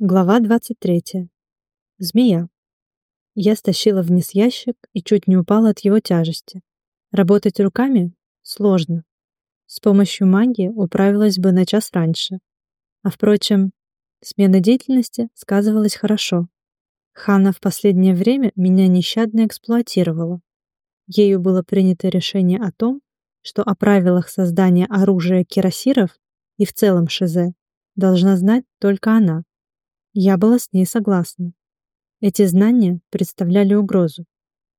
Глава 23. Змея. Я стащила вниз ящик и чуть не упала от его тяжести. Работать руками сложно. С помощью магии управилась бы на час раньше. А впрочем, смена деятельности сказывалась хорошо. Хана в последнее время меня нещадно эксплуатировала. Ею было принято решение о том, что о правилах создания оружия кирасиров и в целом шизе должна знать только она. Я была с ней согласна. Эти знания представляли угрозу.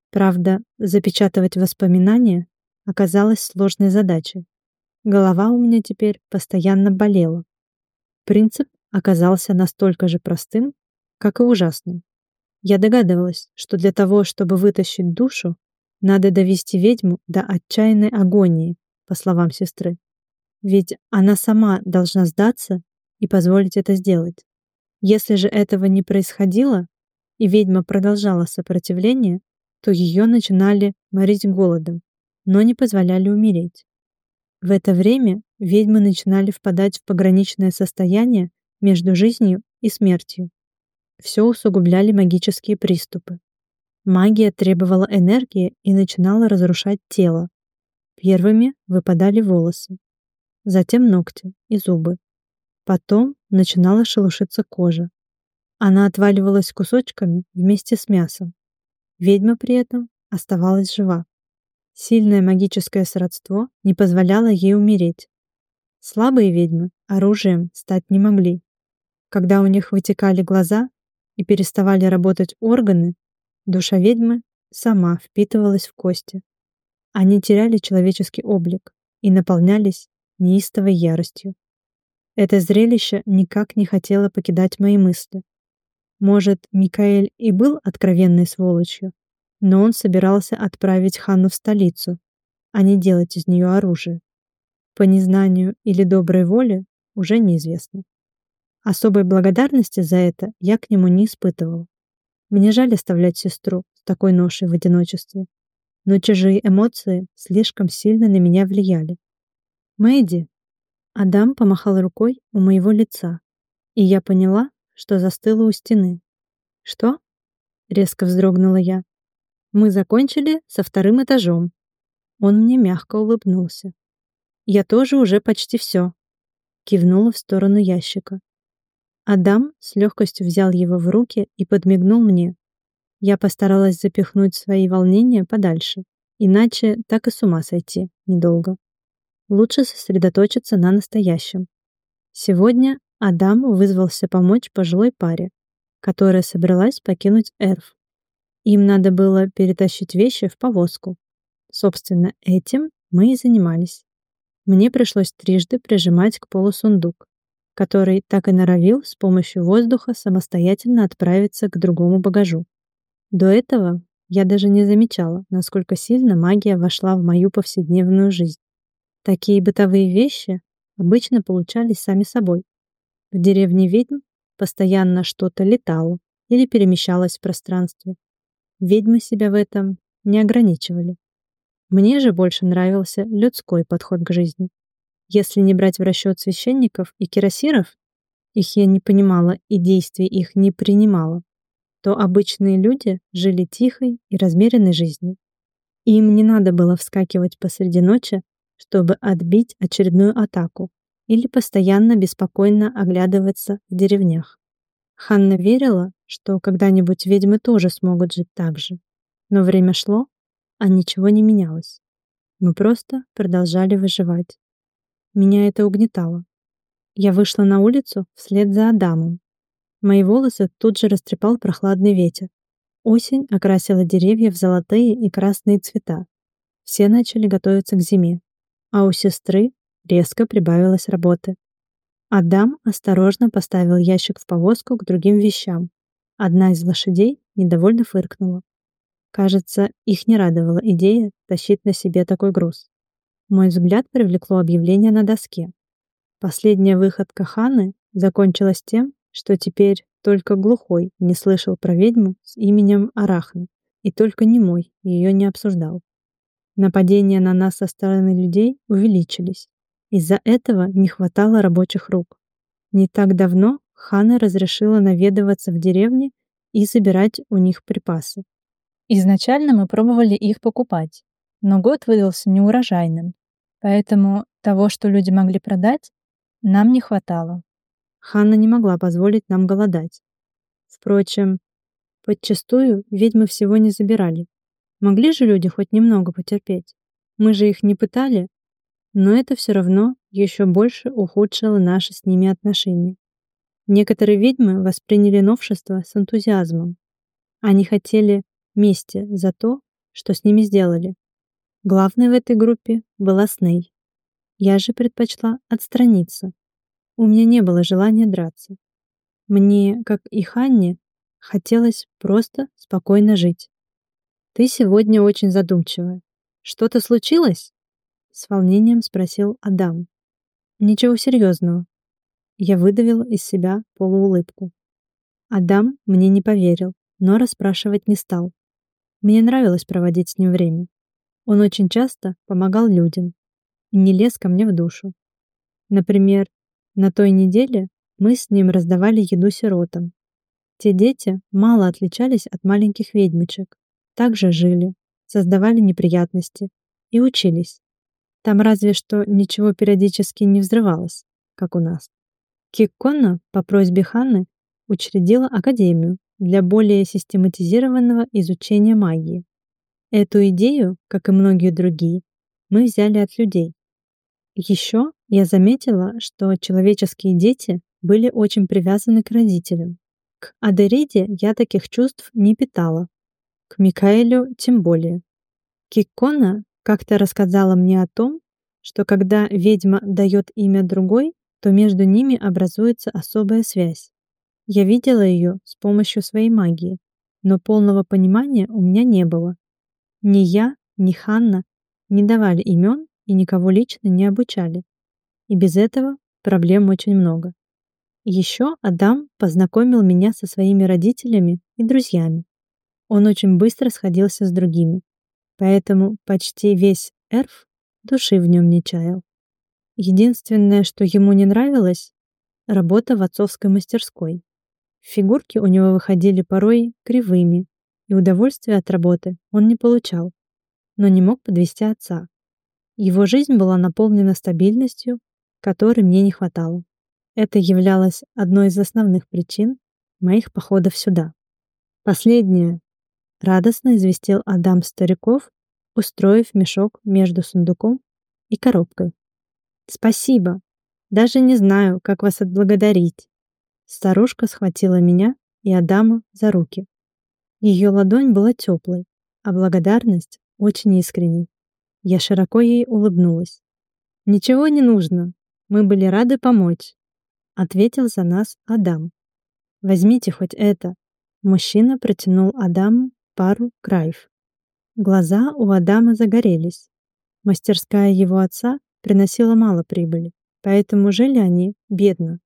Правда, запечатывать воспоминания оказалось сложной задачей. Голова у меня теперь постоянно болела. Принцип оказался настолько же простым, как и ужасным. Я догадывалась, что для того, чтобы вытащить душу, надо довести ведьму до отчаянной агонии, по словам сестры. Ведь она сама должна сдаться и позволить это сделать. Если же этого не происходило, и ведьма продолжала сопротивление, то ее начинали морить голодом, но не позволяли умереть. В это время ведьмы начинали впадать в пограничное состояние между жизнью и смертью. Все усугубляли магические приступы. Магия требовала энергии и начинала разрушать тело. Первыми выпадали волосы, затем ногти и зубы. Потом начинала шелушиться кожа. Она отваливалась кусочками вместе с мясом. Ведьма при этом оставалась жива. Сильное магическое сродство не позволяло ей умереть. Слабые ведьмы оружием стать не могли. Когда у них вытекали глаза и переставали работать органы, душа ведьмы сама впитывалась в кости. Они теряли человеческий облик и наполнялись неистовой яростью. Это зрелище никак не хотело покидать мои мысли. Может, Микаэль и был откровенной сволочью, но он собирался отправить Ханну в столицу, а не делать из нее оружие. По незнанию или доброй воле уже неизвестно. Особой благодарности за это я к нему не испытывал. Мне жаль оставлять сестру с такой ношей в одиночестве, но чужие эмоции слишком сильно на меня влияли. «Мэйди», Адам помахал рукой у моего лица, и я поняла, что застыла у стены. «Что?» — резко вздрогнула я. «Мы закончили со вторым этажом». Он мне мягко улыбнулся. «Я тоже уже почти все», — кивнула в сторону ящика. Адам с легкостью взял его в руки и подмигнул мне. Я постаралась запихнуть свои волнения подальше, иначе так и с ума сойти недолго. Лучше сосредоточиться на настоящем. Сегодня Адам вызвался помочь пожилой паре, которая собралась покинуть Эрф. Им надо было перетащить вещи в повозку. Собственно, этим мы и занимались. Мне пришлось трижды прижимать к полу сундук, который так и норовил с помощью воздуха самостоятельно отправиться к другому багажу. До этого я даже не замечала, насколько сильно магия вошла в мою повседневную жизнь. Такие бытовые вещи обычно получались сами собой. В деревне ведьм постоянно что-то летало или перемещалось в пространстве. Ведьмы себя в этом не ограничивали. Мне же больше нравился людской подход к жизни. Если не брать в расчет священников и кирасиров, их я не понимала и действий их не принимала, то обычные люди жили тихой и размеренной жизнью. Им не надо было вскакивать посреди ночи чтобы отбить очередную атаку или постоянно беспокойно оглядываться в деревнях. Ханна верила, что когда-нибудь ведьмы тоже смогут жить так же. Но время шло, а ничего не менялось. Мы просто продолжали выживать. Меня это угнетало. Я вышла на улицу вслед за Адамом. Мои волосы тут же растрепал прохладный ветер. Осень окрасила деревья в золотые и красные цвета. Все начали готовиться к зиме а у сестры резко прибавилось работы. Адам осторожно поставил ящик в повозку к другим вещам. Одна из лошадей недовольно фыркнула. Кажется, их не радовала идея тащить на себе такой груз. Мой взгляд привлекло объявление на доске. Последняя выходка Ханы закончилась тем, что теперь только глухой не слышал про ведьму с именем Арахна, и только немой ее не обсуждал. Нападения на нас со стороны людей увеличились. Из-за этого не хватало рабочих рук. Не так давно Хана разрешила наведываться в деревне и забирать у них припасы. Изначально мы пробовали их покупать, но год выдался неурожайным, поэтому того, что люди могли продать, нам не хватало. Ханна не могла позволить нам голодать. Впрочем, подчастую ведьмы всего не забирали. Могли же люди хоть немного потерпеть? Мы же их не пытали, но это все равно еще больше ухудшило наши с ними отношения. Некоторые ведьмы восприняли новшество с энтузиазмом. Они хотели мести за то, что с ними сделали. Главной в этой группе была Сней. Я же предпочла отстраниться. У меня не было желания драться. Мне, как и Ханне, хотелось просто спокойно жить. «Ты сегодня очень задумчивая. Что-то случилось?» С волнением спросил Адам. «Ничего серьезного». Я выдавила из себя полуулыбку. Адам мне не поверил, но расспрашивать не стал. Мне нравилось проводить с ним время. Он очень часто помогал людям и не лез ко мне в душу. Например, на той неделе мы с ним раздавали еду сиротам. Те дети мало отличались от маленьких ведьмочек. Также жили, создавали неприятности и учились. Там разве что ничего периодически не взрывалось, как у нас. Киккона по просьбе Ханны учредила академию для более систематизированного изучения магии. Эту идею, как и многие другие, мы взяли от людей. Еще я заметила, что человеческие дети были очень привязаны к родителям. К Адериде я таких чувств не питала. К Микаэлю тем более. Киккона как-то рассказала мне о том, что когда ведьма дает имя другой, то между ними образуется особая связь. Я видела ее с помощью своей магии, но полного понимания у меня не было. Ни я, ни Ханна не давали имен и никого лично не обучали. И без этого проблем очень много. Еще Адам познакомил меня со своими родителями и друзьями. Он очень быстро сходился с другими, поэтому почти весь эрф души в нем не чаял. Единственное, что ему не нравилось — работа в отцовской мастерской. Фигурки у него выходили порой кривыми, и удовольствия от работы он не получал, но не мог подвести отца. Его жизнь была наполнена стабильностью, которой мне не хватало. Это являлось одной из основных причин моих походов сюда. Последнее. Радостно известил Адам стариков, устроив мешок между сундуком и коробкой. Спасибо. Даже не знаю, как вас отблагодарить. Старушка схватила меня и Адама за руки. Ее ладонь была теплой, а благодарность очень искренней. Я широко ей улыбнулась. «Ничего не нужно. Мы были рады помочь ответил за нас Адам. Возьмите хоть это. Мужчина протянул Адаму пару краев. Глаза у Адама загорелись. Мастерская его отца приносила мало прибыли, поэтому жили они бедно.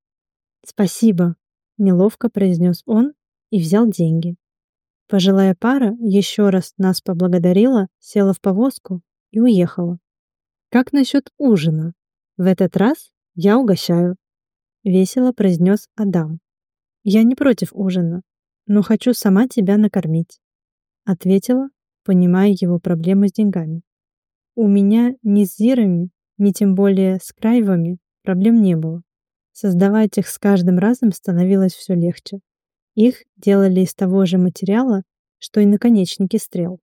«Спасибо», — неловко произнес он и взял деньги. Пожилая пара еще раз нас поблагодарила, села в повозку и уехала. «Как насчет ужина? В этот раз я угощаю», — весело произнес Адам. «Я не против ужина, но хочу сама тебя накормить», — ответила, понимая его проблемы с деньгами. У меня ни с зирами, ни тем более с крайвами проблем не было. Создавать их с каждым разом становилось все легче. Их делали из того же материала, что и наконечники стрел.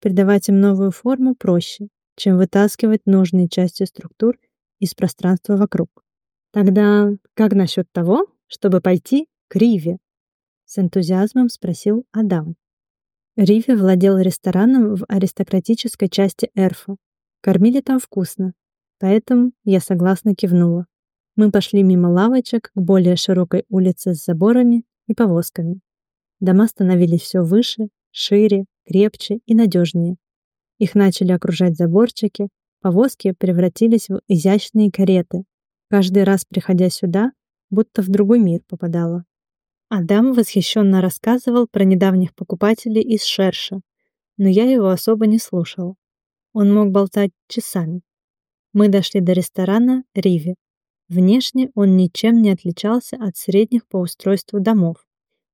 Придавать им новую форму проще, чем вытаскивать нужные части структур из пространства вокруг. Тогда как насчет того, чтобы пойти к Риве? С энтузиазмом спросил Адам. Риви владел рестораном в аристократической части Эрфа. Кормили там вкусно, поэтому я согласно кивнула. Мы пошли мимо лавочек к более широкой улице с заборами и повозками. Дома становились все выше, шире, крепче и надежнее. Их начали окружать заборчики, повозки превратились в изящные кареты, Каждый раз, приходя сюда, будто в другой мир попадала. Адам восхищенно рассказывал про недавних покупателей из Шерша, но я его особо не слушала. Он мог болтать часами. Мы дошли до ресторана «Риви». Внешне он ничем не отличался от средних по устройству домов,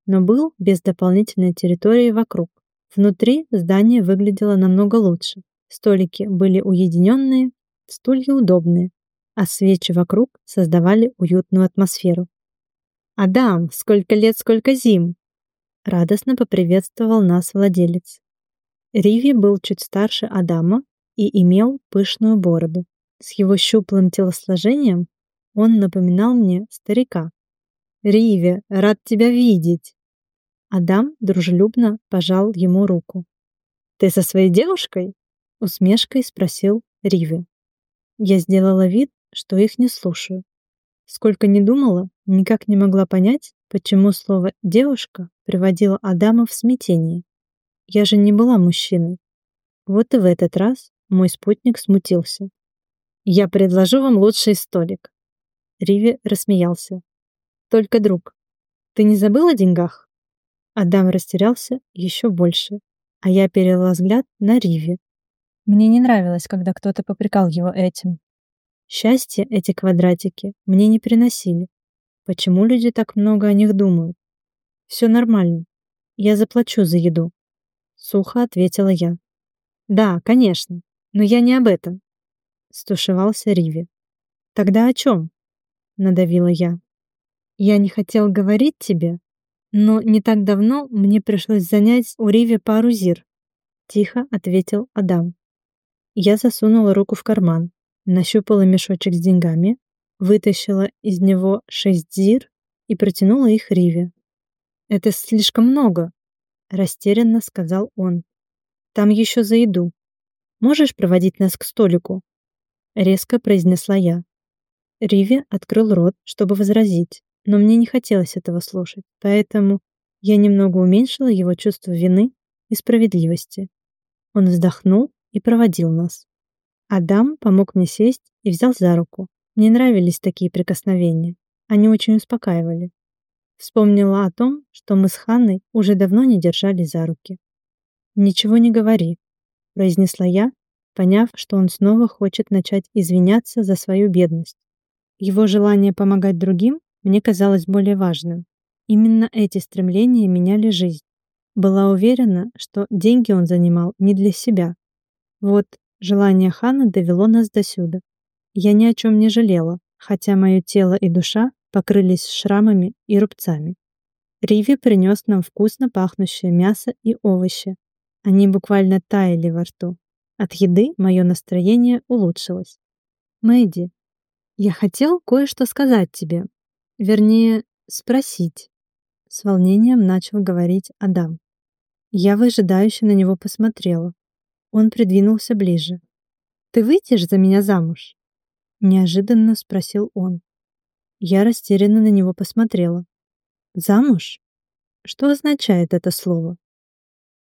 но был без дополнительной территории вокруг. Внутри здание выглядело намного лучше. Столики были уединенные, стулья удобные, а свечи вокруг создавали уютную атмосферу. «Адам, сколько лет, сколько зим!» Радостно поприветствовал нас владелец. Риви был чуть старше Адама и имел пышную бороду. С его щуплым телосложением он напоминал мне старика. «Риви, рад тебя видеть!» Адам дружелюбно пожал ему руку. «Ты со своей девушкой?» Усмешкой спросил Риви. Я сделала вид, что их не слушаю. Сколько ни думала, никак не могла понять, почему слово «девушка» приводило Адама в смятение. Я же не была мужчиной. Вот и в этот раз мой спутник смутился. «Я предложу вам лучший столик». Риви рассмеялся. «Только, друг, ты не забыл о деньгах?» Адам растерялся еще больше, а я перевела взгляд на Риви. Мне не нравилось, когда кто-то попрекал его этим. Счастье эти квадратики мне не приносили. Почему люди так много о них думают? Все нормально. Я заплачу за еду. Сухо ответила я. Да, конечно, но я не об этом. Стушевался Риви. Тогда о чем? Надавила я. Я не хотел говорить тебе, но не так давно мне пришлось занять у Риви пару зир. Тихо ответил Адам. Я засунула руку в карман нащупала мешочек с деньгами, вытащила из него шесть зир и протянула их Риве. «Это слишком много», — растерянно сказал он. «Там еще за еду. Можешь проводить нас к столику?» Резко произнесла я. Риви открыл рот, чтобы возразить, но мне не хотелось этого слушать, поэтому я немного уменьшила его чувство вины и справедливости. Он вздохнул и проводил нас. Адам помог мне сесть и взял за руку. Мне нравились такие прикосновения. Они очень успокаивали. Вспомнила о том, что мы с Ханной уже давно не держали за руки. «Ничего не говори», — произнесла я, поняв, что он снова хочет начать извиняться за свою бедность. Его желание помогать другим мне казалось более важным. Именно эти стремления меняли жизнь. Была уверена, что деньги он занимал не для себя. Вот Желание хана довело нас до сюда. Я ни о чем не жалела, хотя мое тело и душа покрылись шрамами и рубцами. Риви принес нам вкусно пахнущее мясо и овощи. Они буквально таяли во рту. От еды мое настроение улучшилось. Мэйди, я хотел кое-что сказать тебе. Вернее, спросить. С волнением начал говорить Адам. Я выжидающе на него посмотрела. Он придвинулся ближе. «Ты выйдешь за меня замуж?» Неожиданно спросил он. Я растерянно на него посмотрела. «Замуж? Что означает это слово?»